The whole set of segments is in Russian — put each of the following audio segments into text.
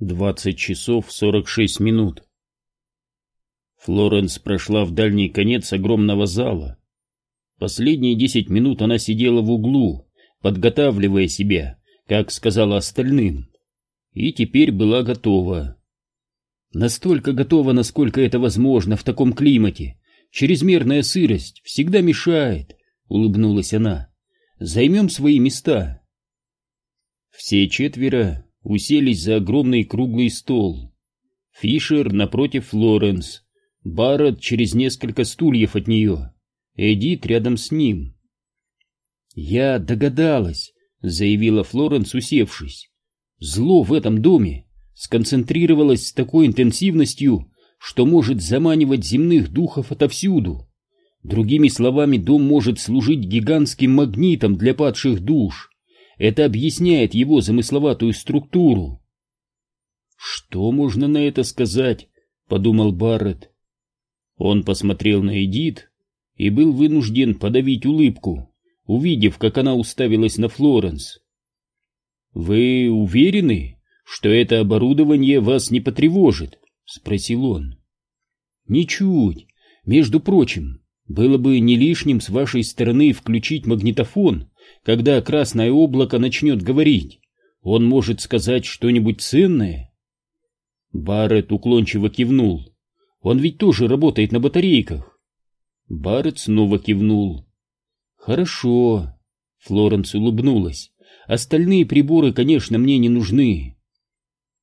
20 часов 46 минут. Флоренс прошла в дальний конец огромного зала. Последние 10 минут она сидела в углу, подготавливая себя, как сказала остальным, и теперь была готова. Настолько готова, насколько это возможно в таком климате. Чрезмерная сырость всегда мешает, улыбнулась она. Займем свои места. Все четверо уселись за огромный круглый стол. Фишер напротив Флоренс, Барретт через несколько стульев от нее, Эдит рядом с ним. «Я догадалась», — заявила Флоренс, усевшись. «Зло в этом доме сконцентрировалось с такой интенсивностью, что может заманивать земных духов отовсюду. Другими словами, дом может служить гигантским магнитом для падших душ. Это объясняет его замысловатую структуру. «Что можно на это сказать?» — подумал Барретт. Он посмотрел на Эдит и был вынужден подавить улыбку, увидев, как она уставилась на Флоренс. «Вы уверены, что это оборудование вас не потревожит?» — спросил он. «Ничуть. Между прочим, было бы не лишним с вашей стороны включить магнитофон когда красное облако начнет говорить, он может сказать что-нибудь ценное. Барретт уклончиво кивнул. Он ведь тоже работает на батарейках. Барретт снова кивнул. Хорошо. Флоренс улыбнулась. Остальные приборы, конечно, мне не нужны.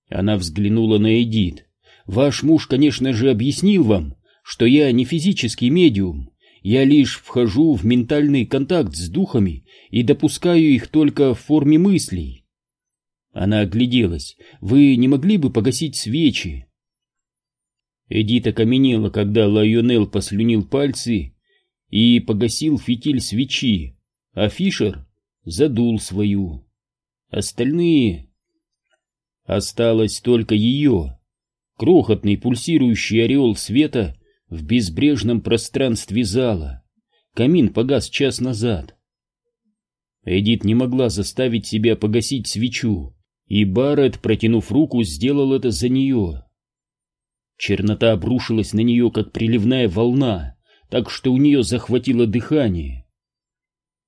Она взглянула на Эдит. Ваш муж, конечно же, объяснил вам, что я не физический медиум. Я лишь вхожу в ментальный контакт с духами и допускаю их только в форме мыслей. Она огляделась. Вы не могли бы погасить свечи? Эдит окаменела, когда Лайонел послюнил пальцы и погасил фитиль свечи, а Фишер задул свою. Остальные... Осталось только ее. Крохотный пульсирующий ореол света в безбрежном пространстве зала. Камин погас час назад. Эдит не могла заставить себя погасить свечу, и Барретт, протянув руку, сделал это за нее. Чернота обрушилась на нее, как приливная волна, так что у нее захватило дыхание.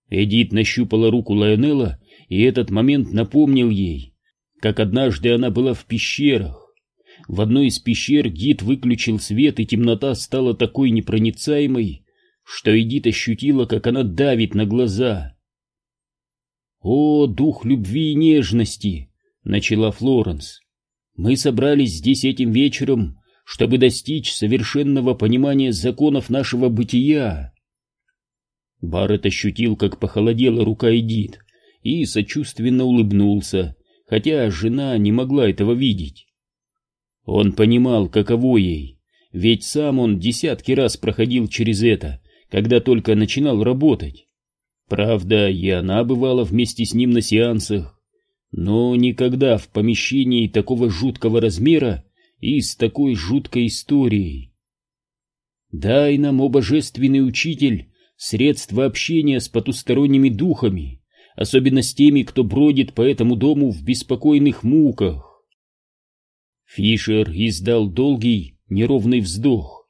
Эдит нащупала руку Лайонелла, и этот момент напомнил ей, как однажды она была в пещерах. В одной из пещер гид выключил свет, и темнота стала такой непроницаемой, что Эдит ощутила, как она давит на глаза. «О, дух любви и нежности!» — начала Флоренс. «Мы собрались здесь этим вечером, чтобы достичь совершенного понимания законов нашего бытия». Барретт ощутил, как похолодела рука Эдит, и сочувственно улыбнулся, хотя жена не могла этого видеть. Он понимал, каково ей, ведь сам он десятки раз проходил через это, когда только начинал работать. Правда, и она бывала вместе с ним на сеансах, но никогда в помещении такого жуткого размера и с такой жуткой историей. Дай нам, о божественный учитель, средства общения с потусторонними духами, особенно с теми, кто бродит по этому дому в беспокойных муках. Фишер издал долгий, неровный вздох.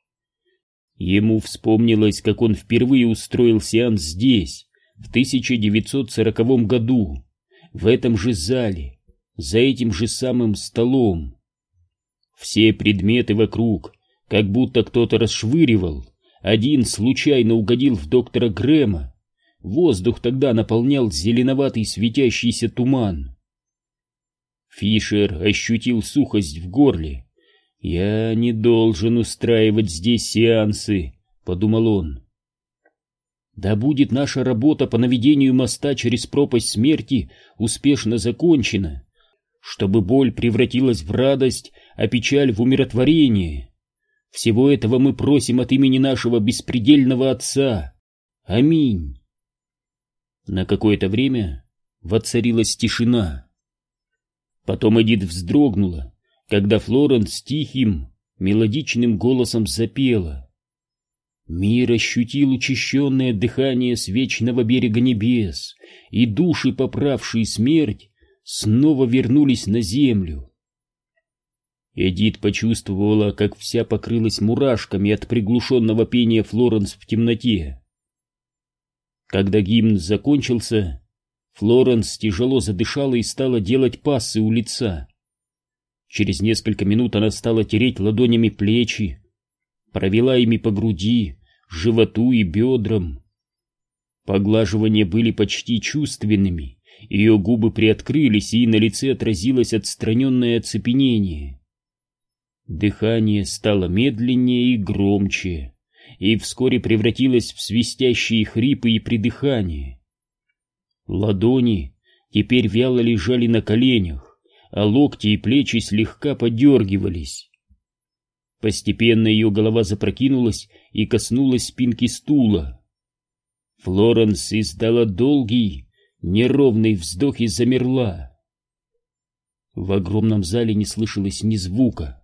Ему вспомнилось, как он впервые устроил сеанс здесь, в 1940 году, в этом же зале, за этим же самым столом. Все предметы вокруг, как будто кто-то расшвыривал, один случайно угодил в доктора Грэма. Воздух тогда наполнял зеленоватый светящийся туман. Фишер ощутил сухость в горле. «Я не должен устраивать здесь сеансы», — подумал он. «Да будет наша работа по наведению моста через пропасть смерти успешно закончена, чтобы боль превратилась в радость, а печаль в умиротворение. Всего этого мы просим от имени нашего беспредельного Отца. Аминь». На какое-то время воцарилась тишина. Потом Эдит вздрогнула, когда Флоренс тихим, мелодичным голосом запела. Мир ощутил учащенное дыхание с вечного берега небес, и души, поправшие смерть, снова вернулись на землю. Эдит почувствовала, как вся покрылась мурашками от приглушенного пения Флоренс в темноте. Когда гимн закончился, Флоренс тяжело задышала и стала делать пассы у лица. Через несколько минут она стала тереть ладонями плечи, провела ими по груди, животу и бедрам. Поглаживания были почти чувственными, ее губы приоткрылись, и на лице отразилось отстраненное оцепенение. Дыхание стало медленнее и громче, и вскоре превратилось в свистящие хрипы и придыхание. Ладони теперь вяло лежали на коленях, а локти и плечи слегка подергивались. Постепенно ее голова запрокинулась и коснулась спинки стула. Флоренс издала долгий, неровный вздох и замерла. В огромном зале не слышалось ни звука.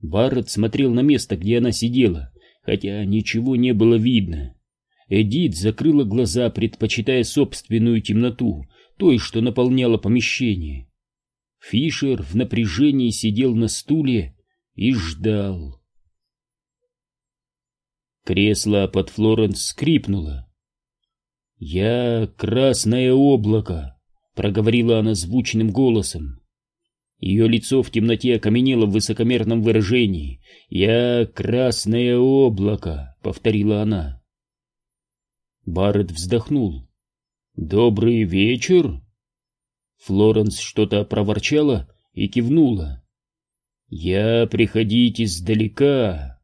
Барретт смотрел на место, где она сидела, хотя ничего не было видно. Эдит закрыла глаза, предпочитая собственную темноту, той, что наполняла помещение. Фишер в напряжении сидел на стуле и ждал. Кресло под Флоренс скрипнуло. «Я красное облако», — проговорила она звучным голосом. Ее лицо в темноте окаменело в высокомерном выражении. «Я красное облако», — повторила она. Барретт вздохнул. «Добрый вечер!» Флоренс что-то проворчала и кивнула. «Я приходить издалека,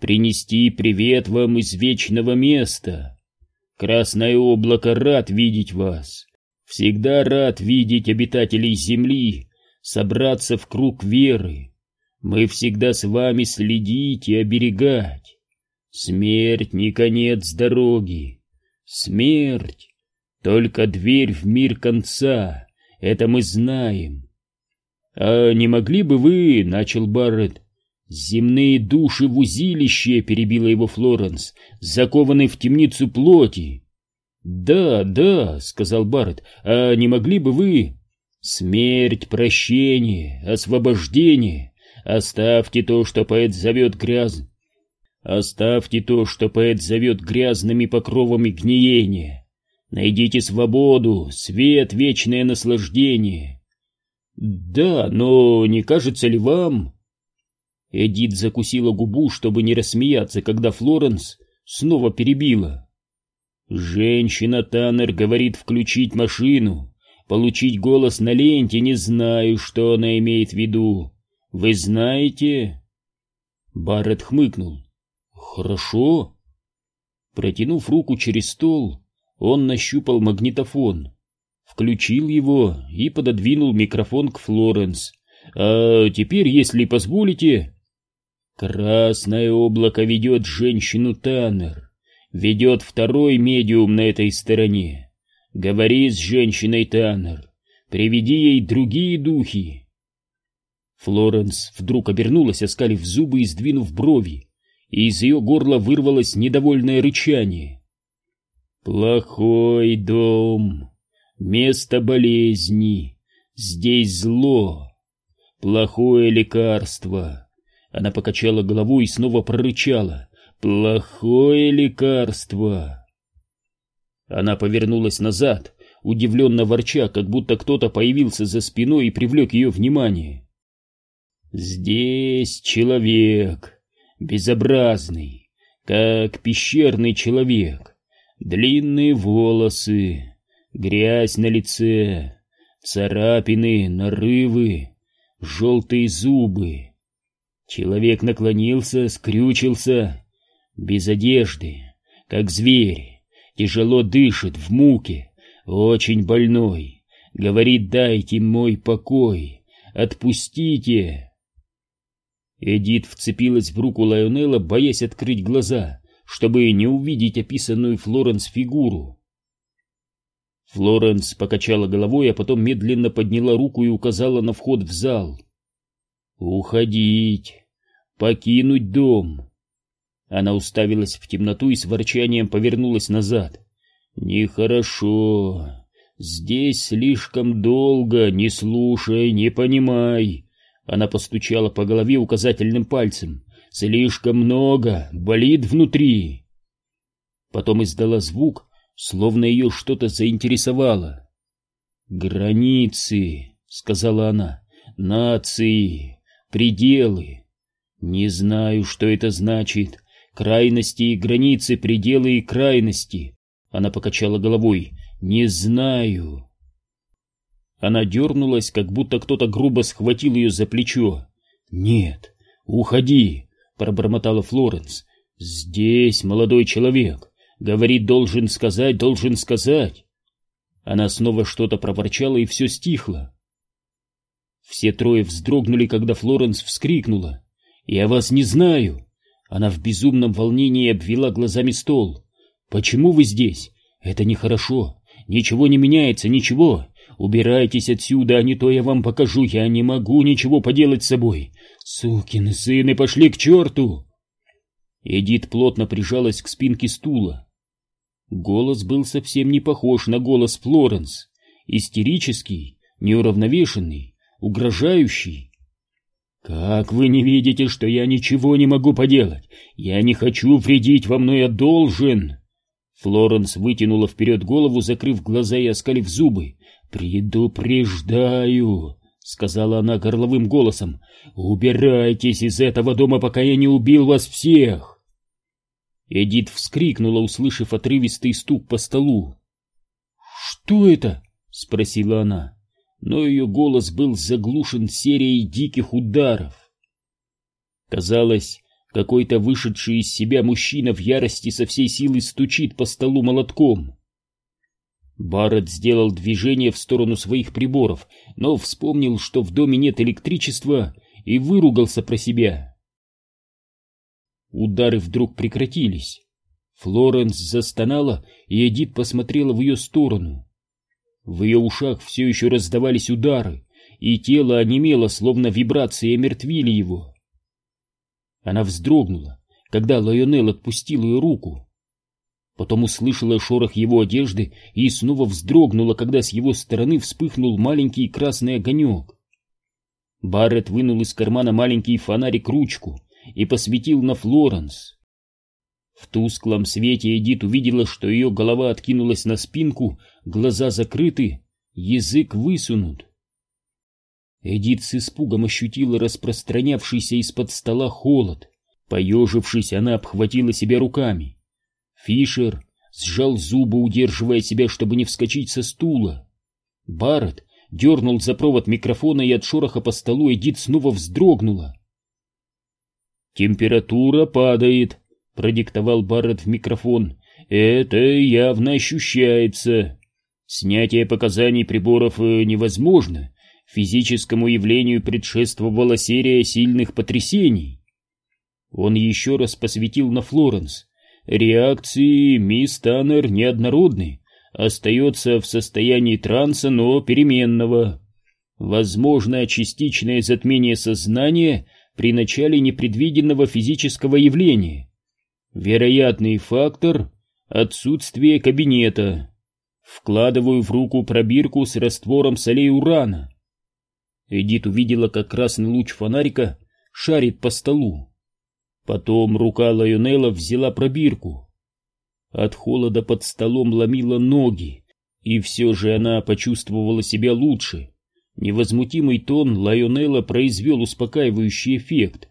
принести привет вам из вечного места. Красное облако рад видеть вас, всегда рад видеть обитателей Земли, собраться в круг веры. Мы всегда с вами следить и оберегать. Смерть не конец дороги. Смерть — только дверь в мир конца. Это мы знаем. А не могли бы вы, — начал Барретт, — земные души в узилище, — перебила его Флоренс, — закованы в темницу плоти. Да, да, — сказал Барретт, — а не могли бы вы... Смерть, прощение, освобождение. Оставьте то, что поэт зовет гряз... Оставьте то, что поэт зовет грязными покровами гниения. Найдите свободу, свет, вечное наслаждение. Да, но не кажется ли вам... Эдит закусила губу, чтобы не рассмеяться, когда Флоренс снова перебила. Женщина Таннер говорит включить машину получить голос на ленте, не знаю, что она имеет в виду. Вы знаете?» Барретт хмыкнул. «Хорошо». Протянув руку через стол, он нащупал магнитофон, включил его и пододвинул микрофон к Флоренс. «А теперь, если позволите...» «Красное облако ведет женщину Таннер, ведет второй медиум на этой стороне. Говори с женщиной Таннер, приведи ей другие духи. Флоренс вдруг обернулась, оскалив зубы и сдвинув брови, и из ее горла вырвалось недовольное рычание. «Плохой дом, место болезни, здесь зло, плохое лекарство». Она покачала головой и снова прорычала. «Плохое лекарство!» Она повернулась назад, удивленно ворча, как будто кто-то появился за спиной и привлек ее внимание. «Здесь человек, безобразный, как пещерный человек, длинные волосы, грязь на лице, царапины, нарывы, желтые зубы. Человек наклонился, скрючился, без одежды, как зверь тяжело дышит, в муке, очень больной. Говорит, дайте мой покой, отпустите. Эдит вцепилась в руку Лайонелла, боясь открыть глаза, чтобы не увидеть описанную Флоренс фигуру. Флоренс покачала головой, а потом медленно подняла руку и указала на вход в зал. «Уходить! Покинуть дом! Она уставилась в темноту и с ворчанием повернулась назад. «Нехорошо. Здесь слишком долго. Не слушай, не понимай. Она постучала по голове указательным пальцем. «Слишком много! Болит внутри!» Потом издала звук, словно ее что-то заинтересовало. «Границы!» — сказала она. «Нации! Пределы! Не знаю, что это значит. Крайности и границы, пределы и крайности!» Она покачала головой. «Не знаю!» Она дернулась, как будто кто-то грубо схватил ее за плечо. «Нет, уходи!» — пробормотала Флоренс. «Здесь молодой человек. Говорит, должен сказать, должен сказать». Она снова что-то проворчала, и все стихло. Все трое вздрогнули, когда Флоренс вскрикнула. «Я вас не знаю!» Она в безумном волнении обвела глазами стол. «Почему вы здесь? Это нехорошо. Ничего не меняется, ничего. Убирайтесь отсюда, а не то я вам покажу, я не могу ничего поделать с собой. Сукины сыны, пошли к черту!» Эдит плотно прижалась к спинке стула. Голос был совсем не похож на голос Флоренс. Истерический, неуравновешенный, угрожающий. «Как вы не видите, что я ничего не могу поделать? Я не хочу вредить вам, но я должен!» Флоренс вытянула вперед голову, закрыв глаза и оскалив зубы. «Предупреждаю!» — сказала она горловым голосом. «Убирайтесь из этого дома, пока я не убил вас всех!» Эдит вскрикнула, услышав отрывистый стук по столу. «Что это?» — спросила она, но ее голос был заглушен серией диких ударов. Казалось, какой-то вышедший из себя мужчина в ярости со всей силы стучит по столу молотком. Барретт сделал движение в сторону своих приборов, но вспомнил, что в доме нет электричества, и выругался про себя. Удары вдруг прекратились. Флоренс застонала, и Эдит посмотрела в ее сторону. В ее ушах все еще раздавались удары, и тело онемело, словно вибрации омертвили его. Она вздрогнула, когда Лайонел отпустил ее руку. Потом услышала шорох его одежды и снова вздрогнула, когда с его стороны вспыхнул маленький красный огонек. Барретт вынул из кармана маленький фонарик-ручку и посветил на Флоренс. В тусклом свете Эдит увидела, что ее голова откинулась на спинку, глаза закрыты, язык высунут. Эдит с испугом ощутила распространявшийся из-под стола холод. Поежившись, она обхватила себя руками. Фишер сжал зубы, удерживая себя, чтобы не вскочить со стула. Барретт дернул за провод микрофона, и от шороха по столу Эдит снова вздрогнула. «Температура падает», — продиктовал Барретт в микрофон. «Это явно ощущается. Снятие показаний приборов э, невозможно. Физическому явлению предшествовала серия сильных потрясений». Он еще раз посветил на Флоренс, Реакции мисс Таннер неоднородны, остается в состоянии транса, но переменного. Возможно частичное затмение сознания при начале непредвиденного физического явления. Вероятный фактор — отсутствие кабинета. Вкладываю в руку пробирку с раствором солей урана. Эдит увидела, как красный луч фонарика шарит по столу. Потом рука Лайонела взяла пробирку. От холода под столом ломила ноги, и все же она почувствовала себя лучше. Невозмутимый тон Лайонела произвел успокаивающий эффект.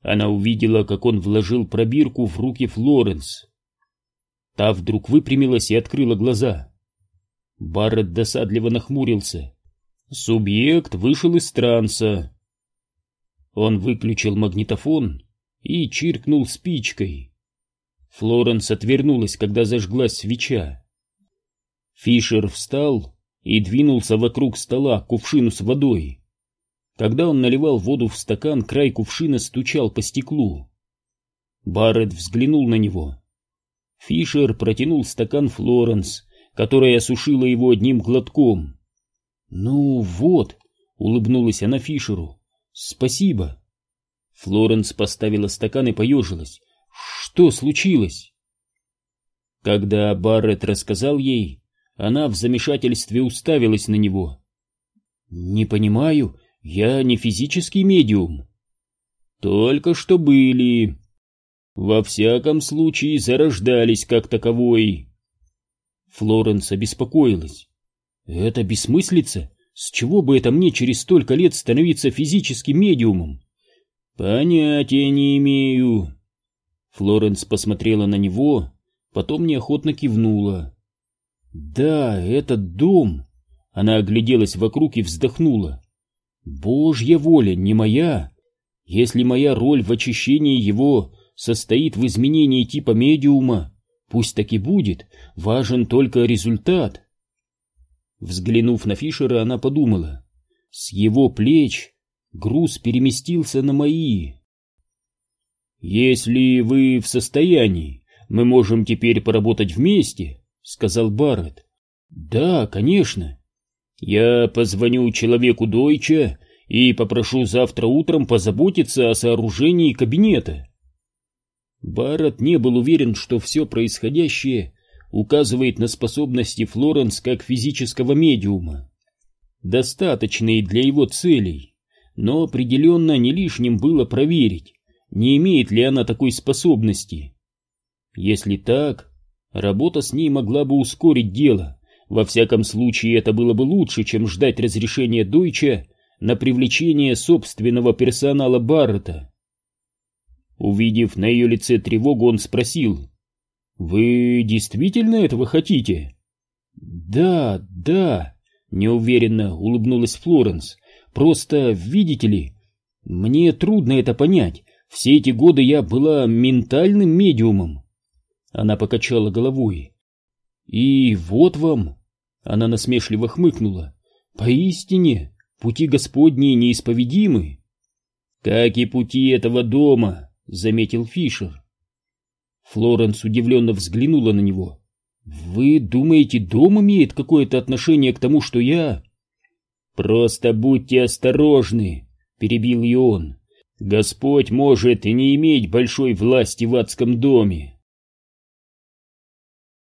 Она увидела, как он вложил пробирку в руки Флоренс. Та вдруг выпрямилась и открыла глаза. Барретт досадливо нахмурился. Субъект вышел из транса. Он выключил магнитофон и чиркнул спичкой. Флоренс отвернулась, когда зажглась свеча. Фишер встал и двинулся вокруг стола к кувшину с водой. Когда он наливал воду в стакан, край кувшина стучал по стеклу. Барретт взглянул на него. Фишер протянул стакан Флоренс, которая осушила его одним глотком. «Ну вот», — улыбнулась она Фишеру, — «спасибо». Флоренс поставила стакан и поежилась. Что случилось? Когда Барретт рассказал ей, она в замешательстве уставилась на него. «Не понимаю, я не физический медиум. Только что были. Во всяком случае, зарождались как таковой. Флоренс обеспокоилась. Это бессмыслица? С чего бы это мне через столько лет становиться физическим медиумом? Понятия не имею. Флоренс посмотрела на него, потом неохотно кивнула. Да, этот дом. Она огляделась вокруг и вздохнула. Божья воля, не моя. Если моя роль в очищении его состоит в изменении типа медиума, пусть так и будет, важен только результат. Взглянув на Фишера, она подумала, с его плеч груз переместился на мои. «Если вы в состоянии, мы можем теперь поработать вместе», — сказал Барретт. «Да, конечно. Я позвоню человеку Дойча и попрошу завтра утром позаботиться о сооружении кабинета». Барретт не был уверен, что все происходящее указывает на способности Флоренс как физического медиума, достаточные для его целей, но определенно не лишним было проверить, не имеет ли она такой способности. Если так, работа с ней могла бы ускорить дело, во всяком случае это было бы лучше, чем ждать разрешения Дойча на привлечение собственного персонала Баррета. Увидев на ее лице тревогу, он спросил, «Вы действительно этого хотите?» «Да, да», — неуверенно улыбнулась Флоренс. «Просто, видите ли, мне трудно это понять. Все эти годы я была ментальным медиумом». Она покачала головой. «И вот вам...» Она насмешливо хмыкнула. «Поистине, пути Господни неисповедимы». «Как и пути этого дома», — заметил Фишер. Флоренс удивленно взглянула на него. «Вы думаете, дом имеет какое-то отношение к тому, что я...» «Просто будьте осторожны», — перебил ее он. «Господь может и не иметь большой власти в адском доме.